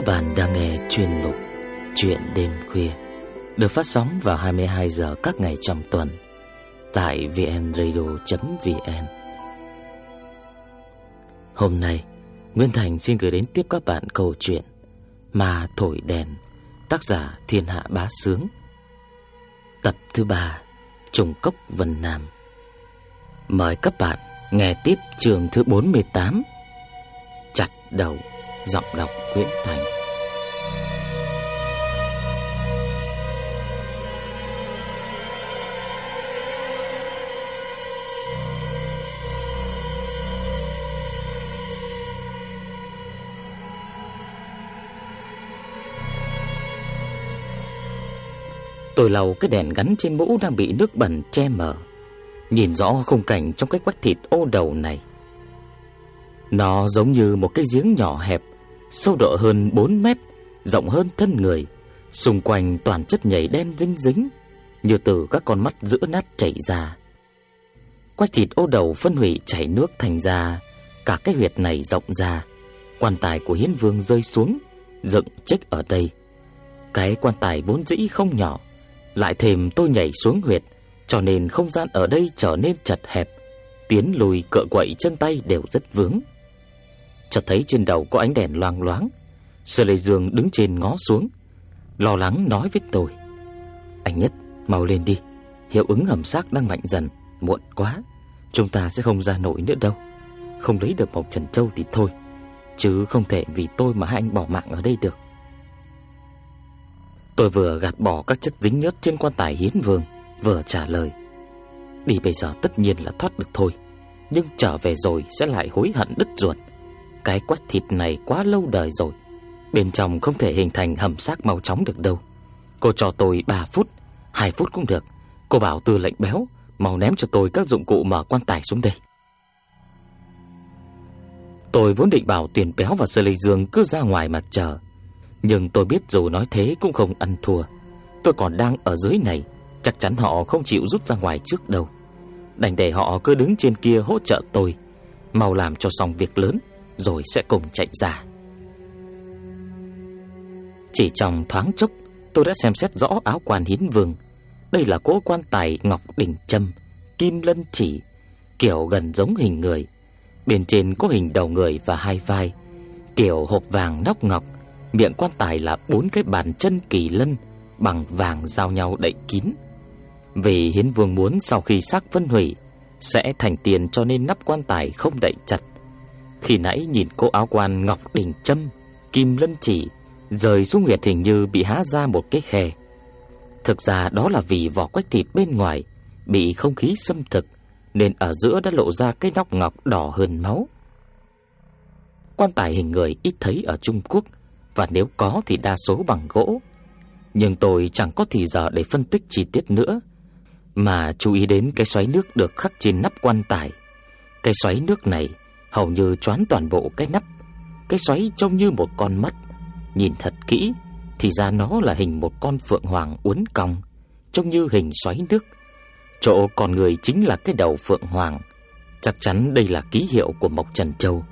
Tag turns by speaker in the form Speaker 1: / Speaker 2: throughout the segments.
Speaker 1: Các bạn đang nghe chuyên mục Chuyện đêm khuya được phát sóng vào 22 giờ các ngày trong tuần tại vnradio.vn. Hôm nay, Nguyên Thành xin gửi đến tiếp các bạn câu chuyện Mà thổi đèn, tác giả Thiên Hạ Bá Sướng. Tập thứ ba Trùng Cốc Vân Nam. Mời các bạn nghe tiếp chương thứ 48 Chặt đầu Giọng đọc Nguyễn Thành. Tôi lầu cái đèn gắn trên mũ đang bị nước bẩn che mờ, Nhìn rõ khung cảnh trong cái quách thịt ô đầu này. Nó giống như một cái giếng nhỏ hẹp Sâu độ hơn 4 mét, Rộng hơn thân người, Xung quanh toàn chất nhảy đen dính dính, Như từ các con mắt giữa nát chảy ra. Quách thịt ô đầu phân hủy chảy nước thành ra, Cả cái huyệt này rộng ra. Quan tài của hiến vương rơi xuống, Dựng chết ở đây. Cái quan tài vốn dĩ không nhỏ, Lại thêm tôi nhảy xuống huyệt, Cho nên không gian ở đây trở nên chật hẹp. Tiến lùi cựa quậy chân tay đều rất vướng chợt thấy trên đầu có ánh đèn loang loáng. Sở Lệ Dương đứng trên ngó xuống, lo lắng nói với tôi: "Anh nhất, mau lên đi, hiệu ứng hầm xác đang mạnh dần, muộn quá, chúng ta sẽ không ra nổi nữa đâu. Không lấy được một Trần Châu thì thôi, chứ không thể vì tôi mà hai anh bỏ mạng ở đây được." Tôi vừa gạt bỏ các chất dính nhớt trên quan tài hiến vương, vừa trả lời: "Đi bây giờ tất nhiên là thoát được thôi." nhưng trở về rồi sẽ lại hối hận đứt ruột. Cái quách thịt này quá lâu đời rồi, Bên trong không thể hình thành hầm xác mau chóng được đâu. Cô cho tôi 3 phút 2 phút cũng được. Cô bảo tư lệnh béo, Mau ném cho tôi các dụng cụ mở quan tài xuống đây. Tôi vốn định bảo tiền béo và sơ lê dương cứ ra ngoài mà chờ, Nhưng tôi biết dù nói thế cũng không ăn thua. Tôi còn đang ở dưới này, Chắc chắn họ không chịu rút ra ngoài trước đâu. Đành để họ cứ đứng trên kia hỗ trợ tôi, Mau làm cho xong việc lớn rồi sẽ cùng chạy ra. Chỉ trong thoáng chốc, tôi đã xem xét rõ áo quan hiến vương. Đây là cố quan tài ngọc đỉnh châm, kim lân chỉ, kiểu gần giống hình người. Bên trên có hình đầu người và hai vai, kiểu hộp vàng nóc ngọc, miệng quan tài là bốn cái bàn chân kỳ lân bằng vàng giao nhau đậy kín. Vì hiến vương muốn sau khi xác phân hủy sẽ thành tiền cho nên nắp quan tài không đậy chặt. Khi nãy nhìn cô áo quan ngọc đỉnh châm, kim lân chỉ rời xuống nguyệt hình như bị há ra một cái khe. Thực ra đó là vì vỏ quách thịt bên ngoài bị không khí xâm thực nên ở giữa đã lộ ra cái nóc ngọc đỏ hơn máu. Quan tài hình người ít thấy ở Trung Quốc và nếu có thì đa số bằng gỗ. Nhưng tôi chẳng có thì giờ để phân tích chi tiết nữa, mà chú ý đến cái xoáy nước được khắc trên nắp quan tài. Cái xoáy nước này hầu như choán toàn bộ cái nắp. Cái xoáy trông như một con mắt, nhìn thật kỹ thì ra nó là hình một con phượng hoàng uốn cong, trông như hình xoáy nước. Chỗ con người chính là cái đầu phượng hoàng. Chắc chắn đây là ký hiệu của Mộc Trần Châu.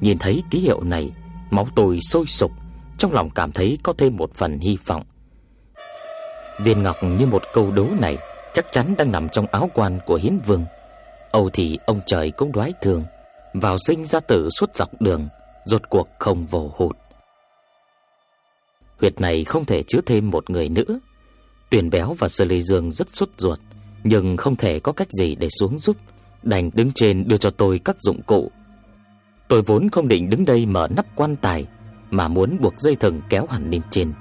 Speaker 1: Nhìn thấy ký hiệu này, máu tôi sôi sục, trong lòng cảm thấy có thêm một phần hy vọng. Viên ngọc như một câu đố này chắc chắn đang nằm trong áo quan của Hiến Vương. Âu thì ông trời cũng đoái thường, vào sinh ra tử suốt dọc đường, rốt cuộc không vồ hụt. Huyệt này không thể chứa thêm một người nữa. Tuyển béo và Sơ Lê Dương rất sốt ruột, nhưng không thể có cách gì để xuống giúp, đành đứng trên đưa cho tôi các dụng cụ. Tôi vốn không định đứng đây mở nắp quan tài, mà muốn buộc dây thừng kéo hẳn lên trên,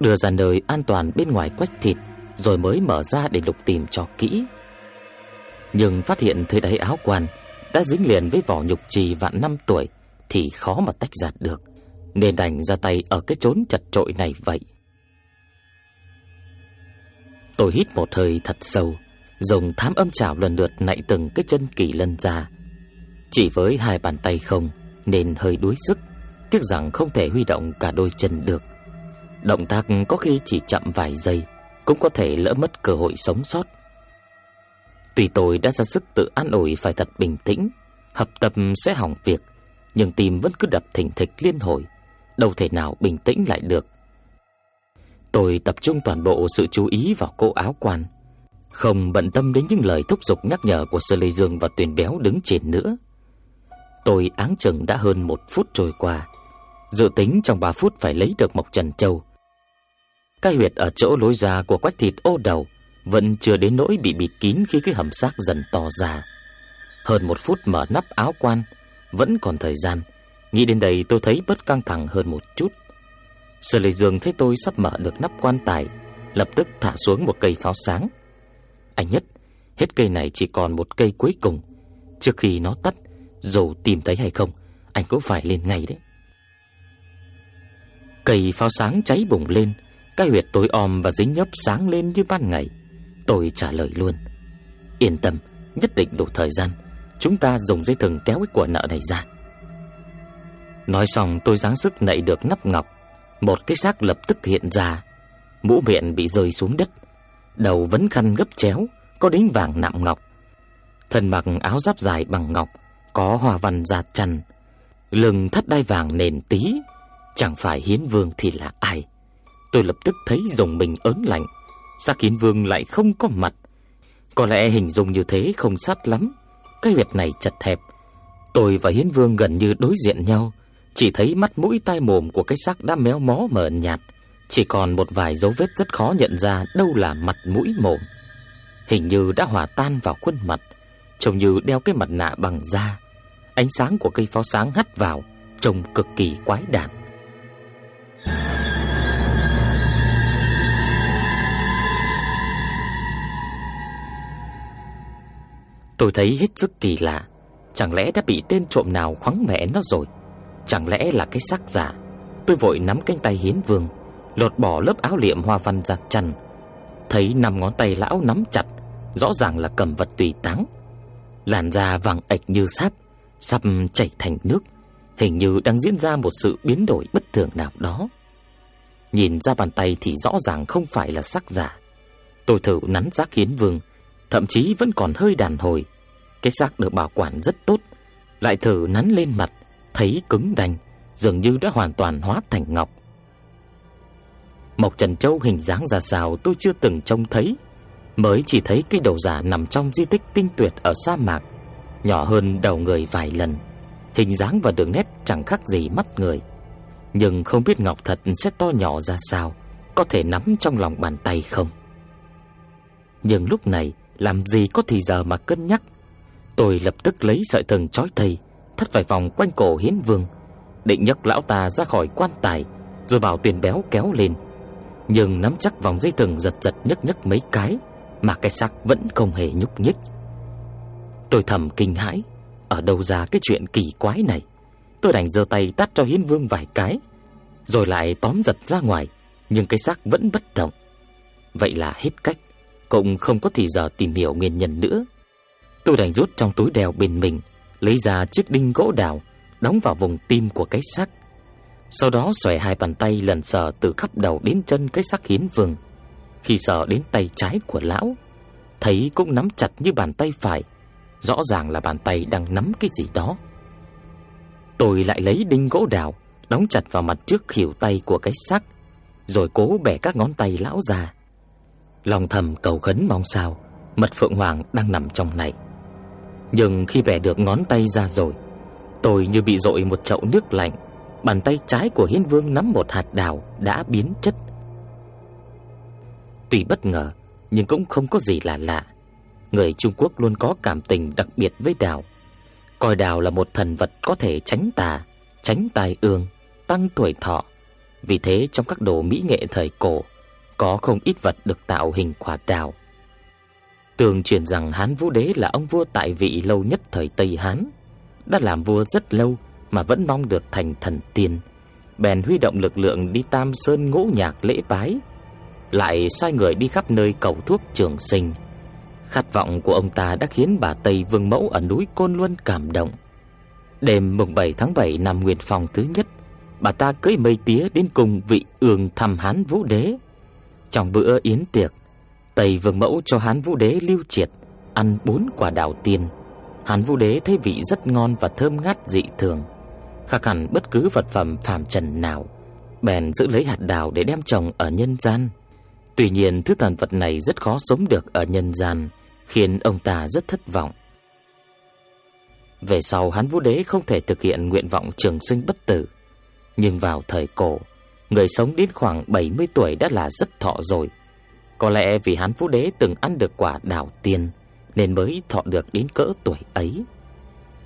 Speaker 1: đưa ra nơi an toàn bên ngoài quách thịt, rồi mới mở ra để lục tìm cho kỹ. Nhưng phát hiện thấy đáy áo quan đã dính liền với vỏ nhục trì vạn năm tuổi thì khó mà tách giạt được, nên đành ra tay ở cái chốn chật trội này vậy. Tôi hít một hơi thật sâu, dùng thám âm chảo lần lượt nạy từng cái chân kỳ lân ra. Chỉ với hai bàn tay không nên hơi đuối sức, tiếc rằng không thể huy động cả đôi chân được. Động tác có khi chỉ chậm vài giây, cũng có thể lỡ mất cơ hội sống sót. Tuy tôi đã ra sức tự an ủi phải thật bình tĩnh, hợp tập sẽ hỏng việc, nhưng tim vẫn cứ đập thình thịch liên hồi, đâu thể nào bình tĩnh lại được. Tôi tập trung toàn bộ sự chú ý vào cô áo quan, không bận tâm đến những lời thúc giục nhắc nhở của Sơ Lê Dương và Tuyền Béo đứng trên nữa. Tôi áng chừng đã hơn một phút trôi qua, dự tính trong ba phút phải lấy được Mộc Trần Châu. Cái huyệt ở chỗ lối ra của quách thịt ô đầu vẫn chưa đến nỗi bị bịt kín khi cái hầm xác dần to ra. Hơn một phút mở nắp áo quan, vẫn còn thời gian. Nghĩ đến đây tôi thấy bớt căng thẳng hơn một chút. Sở Lệ Dương thấy tôi sắp mở được nắp quan tài, lập tức thả xuống một cây pháo sáng. Anh nhất, hết cây này chỉ còn một cây cuối cùng. Trước khi nó tắt, dù tìm thấy hay không, anh cũng phải lên ngay đấy. Cây pháo sáng cháy bùng lên, cái huyệt tối om và dính nhấp sáng lên như ban ngày. Tôi trả lời luôn. Yên tâm, nhất định đủ thời gian, chúng ta dùng dây thừng kéo cái của nợ này ra. Nói xong tôi dáng sức nạy được nắp ngọc, một cái xác lập tức hiện ra, mũ miệng bị rơi xuống đất, đầu vấn khăn gấp chéo, có đính vàng nạm ngọc. Thân mặc áo giáp dài bằng ngọc, có hoa văn giạt chăn, lưng thắt đai vàng nền tí, chẳng phải hiến vương thì là ai. Tôi lập tức thấy dùng mình ớn lạnh, xác hiến vương lại không có mặt. Có lẽ hình dung như thế không sát lắm, cái huyệt này chật hẹp. Tôi và hiến vương gần như đối diện nhau, chỉ thấy mắt mũi tai mồm của cái xác đã méo mó mờ nhạt, chỉ còn một vài dấu vết rất khó nhận ra đâu là mặt mũi mồm. Hình như đã hòa tan vào khuôn mặt, trông như đeo cái mặt nạ bằng da. Ánh sáng của cây pháo sáng hắt vào, trông cực kỳ quái đản. Tôi thấy hết sức kỳ lạ, chẳng lẽ đã bị tên trộm nào khoáng mẹ nó rồi? Chẳng lẽ là cái xác giả? Tôi vội nắm cánh tay Hiến Vương, lột bỏ lớp áo liệm hoa văn ra chăn, thấy năm ngón tay lão nắm chặt, rõ ràng là cầm vật tùy táng. Làn da vàng ạch như sáp, sắp chảy thành nước, hình như đang diễn ra một sự biến đổi bất thường nào đó. Nhìn ra bàn tay thì rõ ràng không phải là sắc giả. Tôi thử nắn giác Hiến Vương, thậm chí vẫn còn hơi đàn hồi. Cái xác được bảo quản rất tốt, lại thử nắn lên mặt, thấy cứng đanh, dường như đã hoàn toàn hóa thành ngọc. Mộc Trần Châu hình dáng ra sao tôi chưa từng trông thấy, mới chỉ thấy cái đầu giả nằm trong di tích tinh tuyệt ở sa mạc, nhỏ hơn đầu người vài lần, hình dáng và đường nét chẳng khác gì mắt người. Nhưng không biết ngọc thật sẽ to nhỏ ra sao, có thể nắm trong lòng bàn tay không. Nhưng lúc này, làm gì có thì giờ mà cân nhắc. Tôi lập tức lấy sợi thừng trói thầy, thắt vài vòng quanh cổ Hiến Vương, định nhấc lão ta ra khỏi quan tài, rồi bảo tiền Béo kéo lên. Nhưng nắm chắc vòng dây thừng giật giật nhấc nhấc mấy cái, mà cái xác vẫn không hề nhúc nhích. Tôi thầm kinh hãi, ở đâu ra cái chuyện kỳ quái này. Tôi đành giơ tay tát cho Hiến Vương vài cái, rồi lại tóm giật ra ngoài, nhưng cái xác vẫn bất động. Vậy là hết cách, cũng không có thì giờ tìm hiểu nguyên nhân nữa. Tôi đành rút trong túi đeo bên mình, lấy ra chiếc đinh gỗ đào, đóng vào vùng tim của cái xác. Sau đó xòe hai bàn tay lần sờ từ khắp đầu đến chân cái xác hiến vương. Khi sờ đến tay trái của lão, thấy cũng nắm chặt như bàn tay phải, rõ ràng là bàn tay đang nắm cái gì đó. Tôi lại lấy đinh gỗ đào, đóng chặt vào mặt trước khỉu tay của cái xác, rồi cố bẻ các ngón tay lão ra. Lòng thầm cầu khấn mong sao, Mật Phượng Hoàng đang nằm trong này. Nhưng khi bẻ được ngón tay ra rồi, Tôi như bị dội một chậu nước lạnh, Bàn tay trái của Hiến Vương nắm một hạt đào Đã biến chất. Tuy bất ngờ, Nhưng cũng không có gì là lạ. Người Trung Quốc luôn có cảm tình đặc biệt với đào. Coi đào là một thần vật có thể tránh tà, Tránh tai ương, Tăng tuổi thọ. Vì thế trong các đồ mỹ nghệ thời cổ có không ít vật được tạo hình quả đào. Tường truyền rằng Hán Vũ Đế là ông vua tại vị lâu nhất thời Tây Hán, đã làm vua rất lâu mà vẫn mong được thành thần tiên, bèn huy động lực lượng đi Tam Sơn ngũ nhạc lễ bái, lại sai người đi khắp nơi cầu thuốc trường sinh. Khát vọng của ông ta đã khiến bà Tây Vương Mẫu ở núi Côn Luân cảm động. Đêm mùng 7 tháng 7 năm Nguyên Phong thứ nhất, bà ta cưỡi mây tía đến cùng vị ương thăm Hán Vũ Đế. Trong bữa yến tiệc, Tây Vương Mẫu cho Hán Vũ Đế lưu triệt ăn bốn quả đào tiên. Hán Vũ Đế thấy vị rất ngon và thơm ngát dị thường. khác hẳn bất cứ vật phẩm phàm trần nào, bèn giữ lấy hạt đào để đem trồng ở nhân gian. Tuy nhiên thứ thần vật này rất khó sống được ở nhân gian, khiến ông ta rất thất vọng. Về sau hán Vũ Đế không thể thực hiện nguyện vọng trường sinh bất tử, nhưng vào thời cổ, người sống đến khoảng 70 tuổi đã là rất thọ rồi. Có lẽ vì hán Vũ Đế từng ăn được quả đào tiên nên mới thọ được đến cỡ tuổi ấy.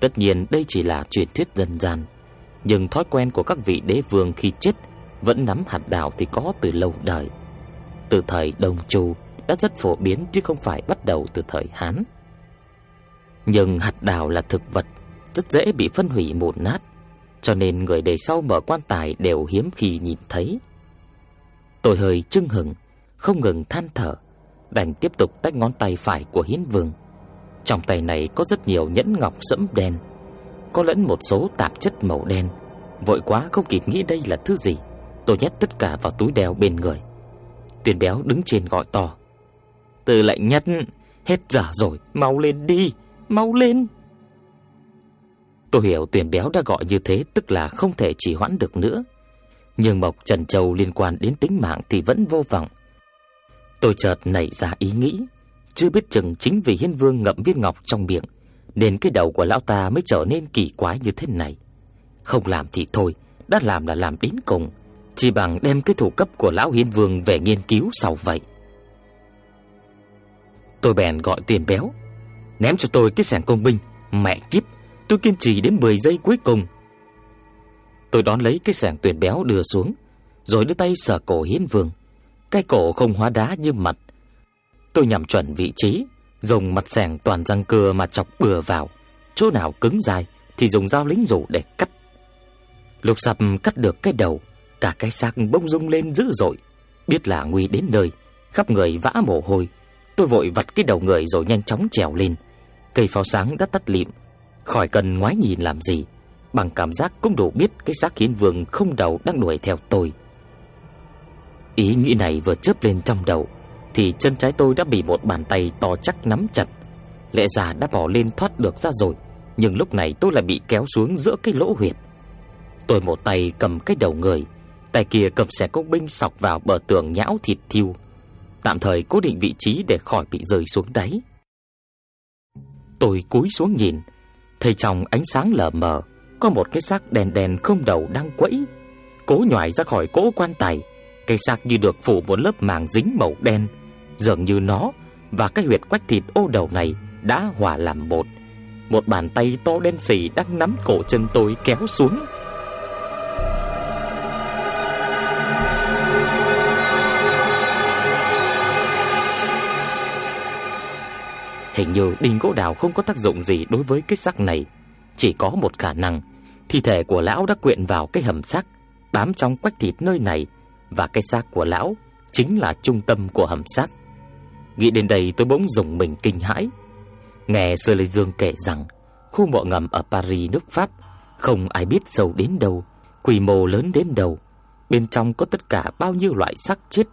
Speaker 1: Tất nhiên đây chỉ là truyền thuyết dân gian, nhưng thói quen của các vị đế vương khi chết vẫn nắm hạt đào thì có từ lâu đời. Từ thời Đông Chu đã rất phổ biến chứ không phải bắt đầu từ thời Hán. Nhưng hạt đào là thực vật rất dễ bị phân hủy mụn nát, cho nên người đời sau mở quan tài đều hiếm khi nhìn thấy. Tôi hơi chưng hừng, không ngừng than thở, đành tiếp tục tách ngón tay phải của Hiến Vương. Trong tay này có rất nhiều nhẫn ngọc sẫm đen, có lẫn một số tạp chất màu đen. Vội quá không kịp nghĩ đây là thứ gì, tôi nhét tất cả vào túi đeo bên người. Tuyền béo đứng trên gọi to. Từ lệnh nhất, hết giả rồi, mau lên đi, mau lên. Tôi hiểu tiền béo đã gọi như thế tức là không thể trì hoãn được nữa. Nhưng Mộc Trần Châu liên quan đến tính mạng thì vẫn vô vọng. Tôi chợt nảy ra ý nghĩ, chưa biết chừng chính vì Hiên Vương ngậm viên ngọc trong miệng, nên cái đầu của lão ta mới trở nên kỳ quái như thế này. Không làm thì thôi, đã làm là làm đến cùng, chỉ bằng đem cái thủ cấp của lão Hiên Vương về nghiên cứu sau vậy. Tôi bèn gọi tiền béo, ném cho tôi cái sẻng công binh, mẹ kiếp, tôi kiên trì đến 10 giây cuối cùng. Tôi đón lấy cái sẻng tuyển béo đưa xuống, rồi đưa tay sờ cổ hiến Vương. Cái cổ không hóa đá như mặt. Tôi nhắm chuẩn vị trí, dùng mặt sẻng toàn răng cưa mà chọc bừa vào, chỗ nào cứng dài thì dùng dao lính rủ để cắt. Lục Sập cắt được cái đầu, cả cái xác bông rung lên dữ dội, biết là nguy đến nơi, khắp người vã mồ hôi. Tôi vội vặt cái đầu người rồi nhanh chóng trèo lên. Cây pháo sáng đã tắt lịm, khỏi cần ngoái nhìn làm gì, bằng cảm giác cũng đủ biết cái xác hiến vương không đầu đang đuổi theo tôi. Ý nghĩ này vừa chớp lên trong đầu thì chân trái tôi đã bị một bàn tay to chắc nắm chặt. Lẽ ra đã bỏ lên thoát được ra rồi, nhưng lúc này tôi lại bị kéo xuống giữa cái lỗ huyệt. Tôi một tay cầm cái đầu người, tay kia cầm xẻ công binh sọc vào bờ tường nhão thịt thiêu, tạm thời cố định vị trí để khỏi bị rơi xuống đáy. Tôi cúi xuống nhìn, thấy trong ánh sáng lờ mờ có một cái xác đèn đèn không đầu đang quẫy, cố nhòi ra khỏi cỗ quan tài cái xác như được phủ một lớp màng dính màu đen, dường như nó và cái huyệt quách thịt ô đầu này đã hòa làm một. Một bàn tay to đen xì đang nắm cổ chân tôi kéo xuống. Hình như đinh gỗ đào không có tác dụng gì đối với cái xác này, chỉ có một khả năng, thi thể của lão đã quyện vào cái hầm xác, bám trong quách thịt nơi này và cái xác của lão chính là trung tâm của hầm xác. Nghĩ đến đây tôi bỗng dùng mình kinh hãi. Nghe Sơ Lê Dương kể rằng khu mộ ngầm ở Paris nước Pháp không ai biết sâu đến đâu, quy mô lớn đến đâu, bên trong có tất cả bao nhiêu loại xác chết.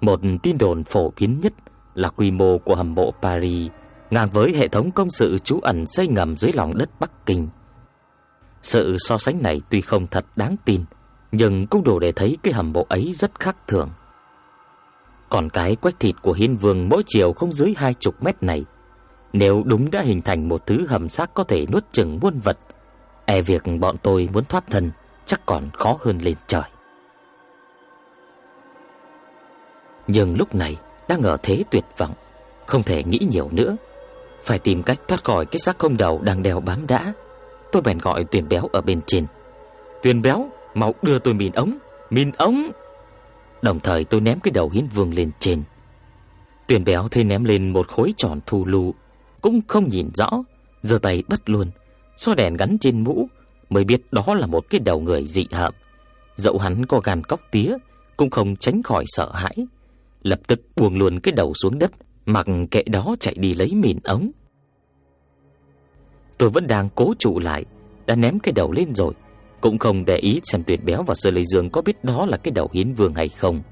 Speaker 1: Một tin đồn phổ biến nhất là quy mô của hầm mộ Paris ngang với hệ thống công sự trú ẩn xây ngầm dưới lòng đất Bắc Kinh. Sự so sánh này tuy không thật đáng tin, nhưng cũng đủ để thấy cái hầm bộ ấy rất khác thường. Còn cái quách thịt của Hiên Vương mỗi chiều không dưới hai chục mét này, nếu đúng đã hình thành một thứ hầm xác có thể nuốt chửng muôn vật, e việc bọn tôi muốn thoát thân chắc còn khó hơn lên trời. Nhưng lúc này đang ở thế tuyệt vọng, không thể nghĩ nhiều nữa, phải tìm cách thoát khỏi cái xác không đầu đang đeo bám đã. Tôi bèn gọi Tuyền Béo ở bên trên. "Tuyền Béo, Mau đưa tôi mìn ống, mìn ống. Đồng thời tôi ném cái đầu hiến vương lên trên. Tuyền béo thấy ném lên một khối tròn thu lù, cũng không nhìn rõ, giơ tay bắt luôn, so đèn gắn trên mũ mới biết đó là một cái đầu người dị hợm. Dẫu hắn có gan cóc tía, cũng không tránh khỏi sợ hãi, lập tức buông luôn cái đầu xuống đất, mặc kệ đó chạy đi lấy mìn ống. Tôi vẫn đang cố trụ lại, đã ném cái đầu lên rồi, cũng không để ý xem Tuyệt Béo và Sơ Lê Dương có biết đó là cái đầu hiến vương hay không.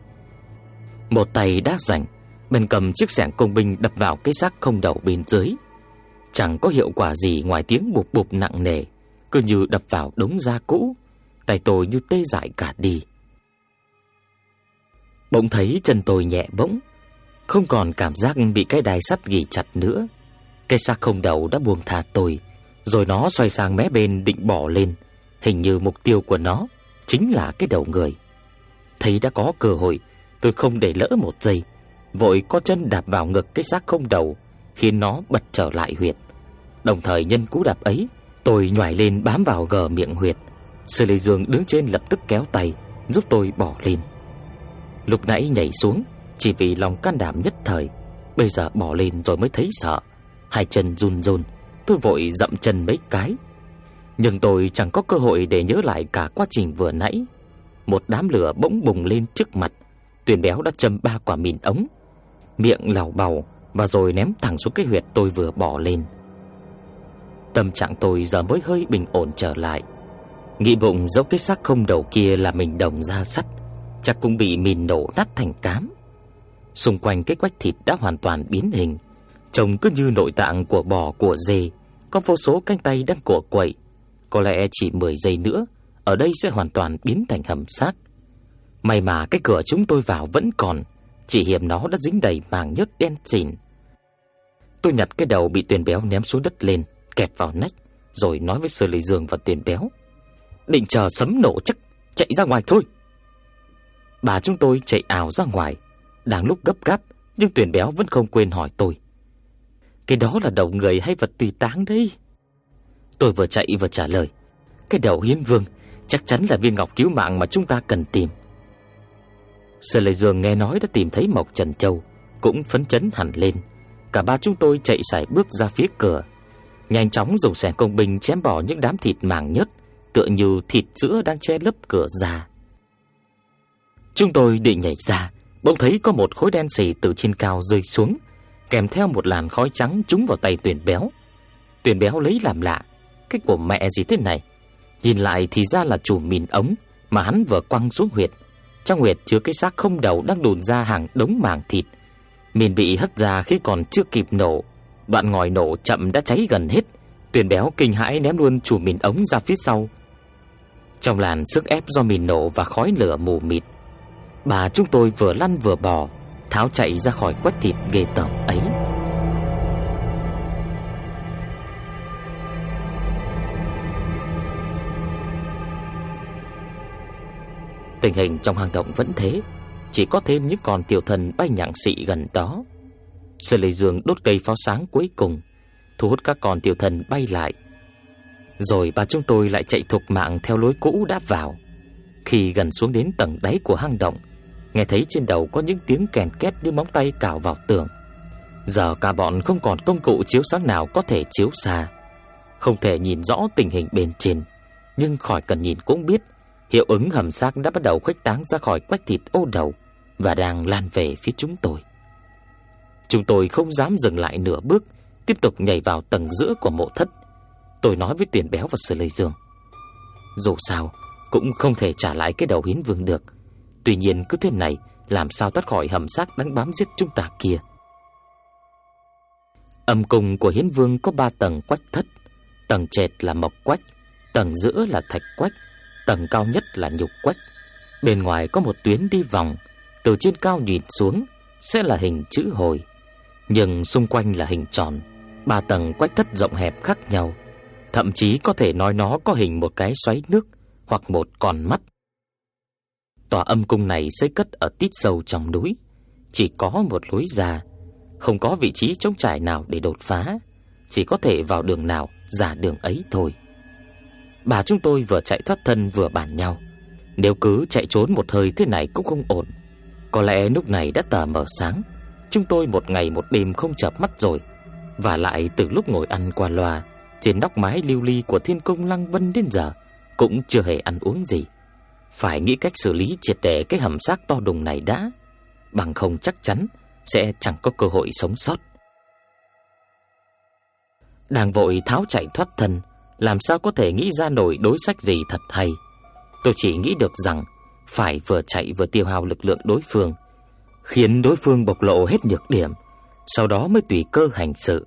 Speaker 1: Một tay đã rảnh, bên cầm chiếc xẻng công binh đập vào cái xác không đầu bên dưới. Chẳng có hiệu quả gì ngoài tiếng bụp bụp nặng nề, cứ như đập vào đống da cũ, tay tôi như tê dại cả đi. Bỗng thấy chân tôi nhẹ bỗng, không còn cảm giác bị cái đai sắt ghì chặt nữa. Cái xác không đầu đã buông thả tôi, rồi nó xoay sang mé bên định bỏ lên, hình như mục tiêu của nó chính là cái đầu người. Thấy đã có cơ hội, tôi không để lỡ một giây, vội có chân đạp vào ngực cái xác không đầu, khiến nó bật trở lại huyệt. Đồng thời nhân cú đạp ấy, tôi nhảy lên bám vào gờ miệng huyệt. Sư Lê Dương đứng trên lập tức kéo tay, giúp tôi bỏ lên. Lúc nãy nhảy xuống chỉ vì lòng can đảm nhất thời, bây giờ bỏ lên rồi mới thấy sợ. Hai chân run run, tôi vội dậm chân mấy cái. Nhưng tôi chẳng có cơ hội để nhớ lại cả quá trình vừa nãy. Một đám lửa bỗng bùng lên trước mặt, Tuyền béo đã châm ba quả mìn ống, miệng lào bào và rồi ném thẳng xuống cái huyệt tôi vừa bỏ lên. Tâm trạng tôi giờ mới hơi bình ổn trở lại. Nghĩ bụng dốc cái xác không đầu kia là mình đồng ra sắt, chắc cũng bị mìn nổ nát thành cám. Xung quanh cái quách thịt đã hoàn toàn biến hình, trông cứ như nội tạng của bò của dê, có vô số cánh tay đang cổ quậy. Có lẽ chỉ 10 giây nữa, ở đây sẽ hoàn toàn biến thành hầm xác. May mà cái cửa chúng tôi vào vẫn còn, chỉ hiểm nó đã dính đầy màng nhớt đen xỉn. Tôi nhặt cái đầu bị Tuyền béo ném xuống đất lên, kẹp vào nách, rồi nói với Sơ Lê Dương và Tuyền béo: "Định chờ sấm nổ chắc, chạy ra ngoài thôi." Bà chúng tôi chạy ảo ra ngoài, đang lúc gấp gáp, nhưng tuyển béo vẫn không quên hỏi tôi: "Cái đó là đầu người hay vật tùy táng đấy?" Tôi vừa chạy vừa trả lời: "Cái đầu hiến vương chắc chắn là viên ngọc cứu mạng mà chúng ta cần tìm." Sở Lệ Dương nghe nói đã tìm thấy Mộc Trần Châu, cũng phấn chấn hẳn lên. Cả ba chúng tôi chạy sải bước ra phía cửa, nhanh chóng dùng xẻng công binh chém bỏ những đám thịt màng nhất, tựa như thịt giữa đang che lấp cửa ra. Chúng tôi định nhảy ra, bỗng thấy có một khối đen xì từ trên cao rơi xuống, kèm theo một làn khói trắng trúng vào tay Tuyền Béo. Tuyền Béo lấy làm lạ, cái của mẹ gì thế này? Nhìn lại thì ra là chủ mìn ống mà hắn vừa quăng xuống huyệt. Trong huyệt chứa cái xác không đầu đang đùn ra hàng đống màng thịt. Mìn bị hất ra khi còn chưa kịp nổ. Đoạn ngòi nổ chậm đã cháy gần hết. Tuyền béo kinh hãi ném luôn chủ mìn ống ra phía sau. Trong làn sức ép do mìn nổ và khói lửa mù mịt, bà chúng tôi vừa lăn vừa bò, tháo chạy ra khỏi quách thịt ghê tởm ấy. Tình hình trong hang động vẫn thế, chỉ có thêm những con tiểu thần bay nhặng xị gần đó. Sư Lê Dương đốt cây pháo sáng cuối cùng, thu hút các con tiểu thần bay lại. Rồi bà chúng tôi lại chạy thục mạng theo lối cũ đã vào. Khi gần xuống đến tầng đáy của hang động, nghe thấy trên đầu có những tiếng kèn két như móng tay cào vào tường. Giờ cả bọn không còn công cụ chiếu sáng nào có thể chiếu xa, không thể nhìn rõ tình hình bên trên, nhưng khỏi cần nhìn cũng biết Hiệu ứng hầm xác đã bắt đầu khuếch tán ra khỏi quách thịt ô đầu và đang lan về phía chúng tôi. Chúng tôi không dám dừng lại nửa bước, tiếp tục nhảy vào tầng giữa của mộ thất. Tôi nói với Tiền Béo và Sở lây Dương. Dù sao, cũng không thể trả lại cái đầu hiến vương được. Tuy nhiên cứ thế này, làm sao thoát khỏi hầm xác đánh bám giết chúng ta kia. Âm cung của hiến vương có ba tầng quách thất. Tầng trệt là mộc quách, tầng giữa là thạch quách Tầng cao nhất là nhục quách Bên ngoài có một tuyến đi vòng Từ trên cao nhìn xuống Sẽ là hình chữ hồi Nhưng xung quanh là hình tròn Ba tầng quách thất rộng hẹp khác nhau Thậm chí có thể nói nó có hình một cái xoáy nước hoặc một con mắt. Tòa âm cung này xây cất ở tít sâu trong núi. Chỉ có một lối ra, Không có vị trí trống trải nào để đột phá. Chỉ có thể vào đường nào giả đường ấy thôi. Bà chúng tôi vừa chạy thoát thân vừa bàn nhau. Nếu cứ chạy trốn một hơi thế này cũng không ổn. Có lẽ lúc này đã tờ mờ sáng. Chúng tôi một ngày một đêm không chợp mắt rồi. Và lại từ lúc ngồi ăn qua loa, Trên nóc mái lưu ly của thiên cung Lăng Vân đến giờ cũng chưa hề ăn uống gì Phải nghĩ cách xử lý triệt để cái hầm xác to đùng này đã Bằng không chắc chắn Sẽ chẳng có cơ hội sống sót Đang vội tháo chạy thoát thân làm sao có thể nghĩ ra nổi đối sách gì thật hay. Tôi chỉ nghĩ được rằng phải vừa chạy vừa tiêu hao lực lượng đối phương, khiến đối phương bộc lộ hết nhược điểm, sau đó mới tùy cơ hành sự.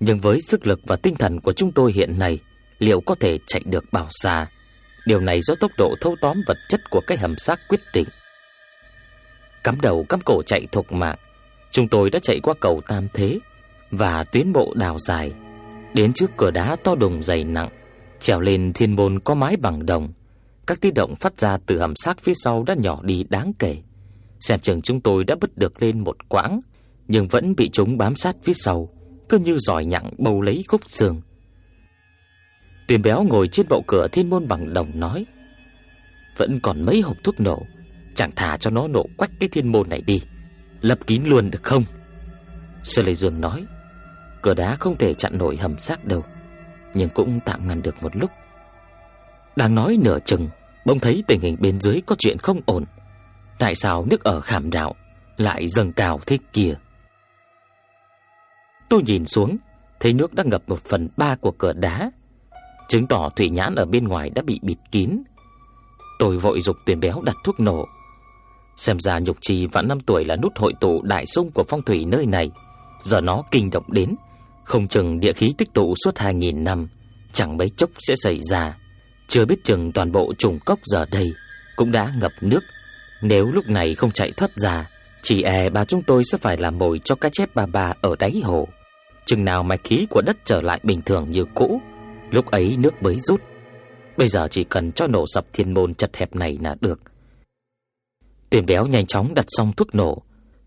Speaker 1: Nhưng với sức lực và tinh thần của chúng tôi hiện nay, liệu có thể chạy được bao xa. Điều này do tốc độ thâu tóm vật chất của cái hầm xác quyết định. Cắm đầu cắm cổ chạy thục mạng, chúng tôi đã chạy qua cầu Tam Thế và tuyến bộ đào dài, đến trước cửa đá to đùng dày nặng, trèo lên thiên môn có mái bằng đồng. Các tiếng động phát ra từ hầm xác phía sau đã nhỏ đi đáng kể. Xem chừng chúng tôi đã bứt được lên một quãng, nhưng vẫn bị chúng bám sát phía sau, cứ như giỏi nhặng bầu lấy khúc xương. Tuyền béo ngồi trên bậu cửa thiên môn bằng đồng nói, Vẫn còn mấy hộp thuốc nổ, Chẳng thả cho nó nổ quách cái thiên môn này đi Lập kín luôn được không? Sơ Lê Dương nói, Cửa đá không thể chặn nổi hầm xác đâu, Nhưng cũng tạm ngăn được một lúc. Đang nói nửa chừng, Bỗng thấy tình hình bên dưới có chuyện không ổn. Tại sao nước ở khảm đạo Lại dâng cao thế kia? Tôi nhìn xuống, Thấy nước đã ngập một phần ba của cửa đá. Chứng tỏ thủy nhãn ở bên ngoài đã bị bịt kín. Tôi vội dục tuyển béo đặt thuốc nổ. Xem ra nhục trì vạn năm tuổi là nút hội tụ đại sung của phong thủy nơi này. Giờ nó kinh động đến, Không chừng địa khí tích tụ suốt 2.000 năm, Chẳng mấy chốc sẽ xảy ra. Chưa biết chừng toàn bộ trùng cốc giờ đây Cũng đã ngập nước. Nếu lúc này không chạy thoát ra, Chỉ e bà chúng tôi sẽ phải làm mồi cho cá chép bà bà ở đáy hồ. Chừng nào mạch khí của đất trở lại bình thường như cũ Lúc ấy nước mới rút. Bây giờ chỉ cần cho nổ sập thiên môn chật hẹp này là được. Tuyển béo nhanh chóng đặt xong thuốc nổ.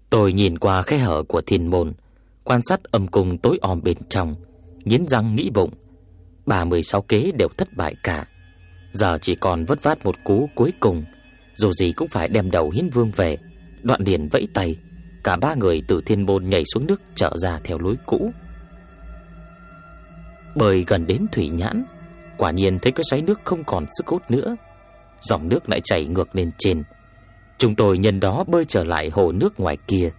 Speaker 1: Tôi nhìn qua khe hở của thiên môn, Quan sát âm cung tối om bên trong, Nghiến răng nghĩ bụng. 36 kế đều thất bại cả. Giờ chỉ còn vất vát một cú cuối cùng. Dù gì cũng phải đem đầu hiến vương về, Đoạn liền vẫy tay. Cả ba người từ thiên môn nhảy xuống nước, Trở ra theo lối cũ. Bơi gần đến thủy nhãn, Quả nhiên thấy cái xoáy nước không còn sức hút nữa. Dòng nước lại chảy ngược lên trên. Chúng tôi nhân đó bơi trở lại hồ nước ngoài kia.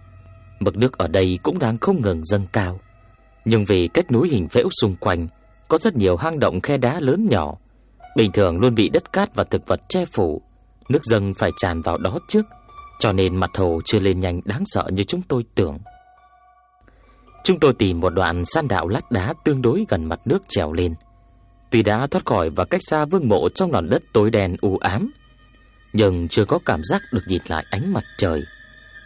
Speaker 1: Mực nước ở đây cũng đang không ngừng dâng cao. Nhưng vì cách núi hình phễu xung quanh, Có rất nhiều hang động khe đá lớn nhỏ. Bình thường luôn bị đất cát và thực vật che phủ. Nước dâng phải tràn vào đó trước, Cho nên mặt hồ chưa lên nhanh đáng sợ như chúng tôi tưởng. Chúng tôi tìm một đoạn san đạo lát đá tương đối gần mặt nước trèo lên. Tuy đã thoát khỏi và cách xa vương mộ trong lòng đất tối đen u ám, nhưng chưa có cảm giác được nhìn lại ánh mặt trời.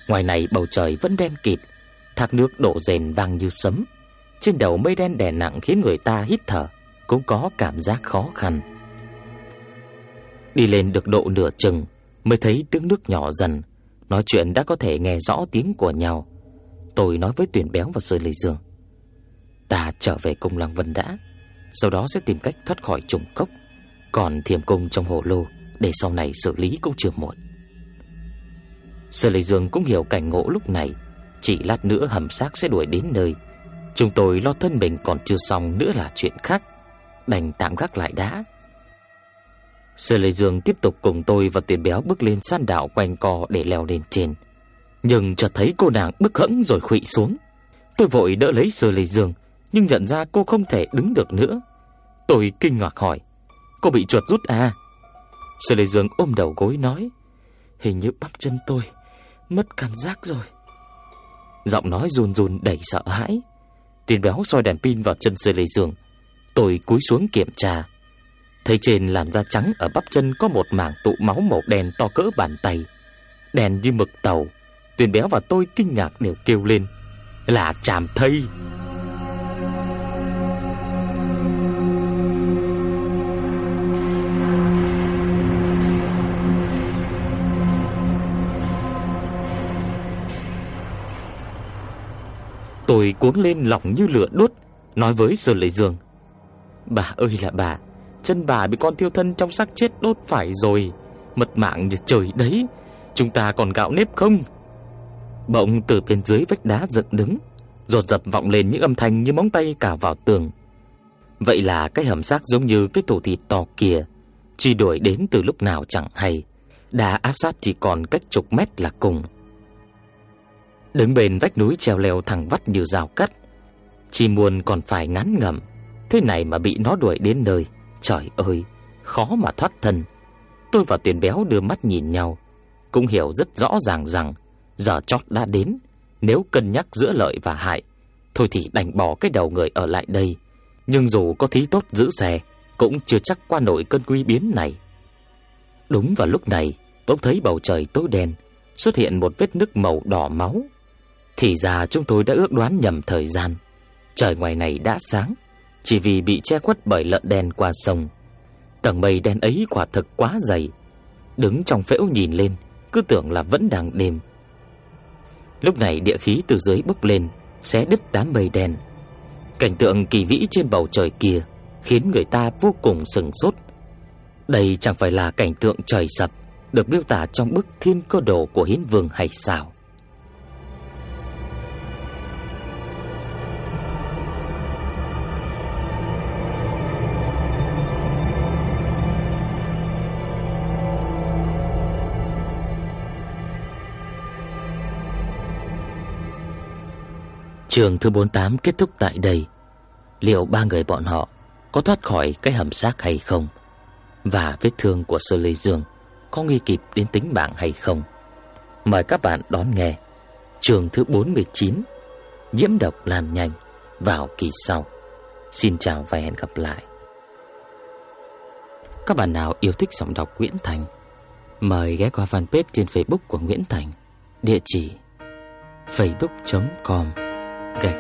Speaker 1: Ngoài này bầu trời vẫn đen kịt, thác nước đổ rền vang như sấm. Trên đầu mây đen đè nặng khiến người ta hít thở, cũng có cảm giác khó khăn. Đi lên được độ nửa chừng mới thấy tiếng nước nhỏ dần, nói chuyện đã có thể nghe rõ tiếng của nhau. Tôi nói với tuyển béo và Sơ Lê dương Ta trở về cung Lăng Vân đã, Sau đó sẽ tìm cách thoát khỏi trùng cốc, Còn thiềm cung trong hồ lô, Để sau này xử lý cũng chưa muộn. Sơ Lê Dương cũng hiểu cảnh ngộ lúc này, Chỉ lát nữa hầm xác sẽ đuổi đến nơi. Chúng tôi lo thân mình còn chưa xong nữa là chuyện khác, Đành tạm gác lại đã. Sơ Lê Dương tiếp tục cùng tôi và tuyển béo bước lên san đảo quanh co để leo lên trên nhưng chợt thấy cô nàng bức hẫng rồi khuỵu xuống. Tôi vội đỡ lấy Sơ lì giường, nhưng nhận ra cô không thể đứng được nữa. Tôi kinh ngạc hỏi: "Cô bị chuột rút à?" Sơ Lê Dương ôm đầu gối nói: "Hình như bắp chân tôi mất cảm giác rồi." Giọng nói run run đầy sợ hãi. Tiền béo soi đèn pin vào chân Sơ Lê Dương. Tôi cúi xuống kiểm tra. Thấy trên làn da trắng ở bắp chân có một mảng tụ máu màu đen to cỡ bàn tay, đen như mực tàu Tuyền béo và tôi kinh ngạc đều kêu lên. Là chàm thây. Tôi cuống lên lỏng như lửa đốt, Nói với Sơn Lệ Dương. Bà ơi là bà, Chân bà bị con thiêu thân trong xác chết đốt phải rồi. Mật mạng như trời đấy. Chúng ta còn gạo nếp không? Bỗng từ bên dưới vách đá dựng đứng, rột rập vọng lên những âm thanh như móng tay cào vào tường. Vậy là cái hầm xác giống như cái tổ thịt to kia, truy đuổi đến từ lúc nào chẳng hay, đã áp sát chỉ còn cách chục mét là cùng. Đứng bên vách núi treo leo thẳng vắt như rào cắt, chỉ muôn còn phải ngán ngẩm, thế này mà bị nó đuổi đến nơi, trời ơi, khó mà thoát thân. Tôi và tuyển Béo đưa mắt nhìn nhau, cũng hiểu rất rõ ràng rằng giờ chót đã đến, nếu cân nhắc giữa lợi và hại, thôi thì đành bỏ cái đầu người ở lại đây. Nhưng dù có thí tốt giữ xe, cũng chưa chắc qua nổi cơn quy biến này. Đúng vào lúc này, bỗng thấy bầu trời tối đen, xuất hiện một vết nứt màu đỏ máu. Thì ra chúng tôi đã ước đoán nhầm thời gian. Trời ngoài này đã sáng, chỉ vì bị che khuất bởi lợn đen qua sông. Tầng mây đen ấy quả thực quá dày. Đứng trong phễu nhìn lên, cứ tưởng là vẫn đang đêm. Lúc này địa khí từ dưới bốc lên, xé đứt đám mây đen. Cảnh tượng kỳ vĩ trên bầu trời kia khiến người ta vô cùng sừng sốt. Đây chẳng phải là cảnh tượng trời sập được miêu tả trong bức Thiên Cơ Đồ của Hiến Vương hay sao? Trường thứ 48 kết thúc tại đây. Liệu ba người bọn họ có thoát khỏi cái hầm xác hay không? Và vết thương của Sơ Lê Dương có nghi kịp đến tính mạng hay không? Mời các bạn đón nghe trường thứ 49 Nhiễm độc lan nhanh vào kỳ sau. Xin chào và hẹn gặp lại. Các bạn nào yêu thích giọng đọc Nguyễn Thành, mời ghé qua fanpage trên Facebook của Nguyễn Thành, địa chỉ facebook.com 给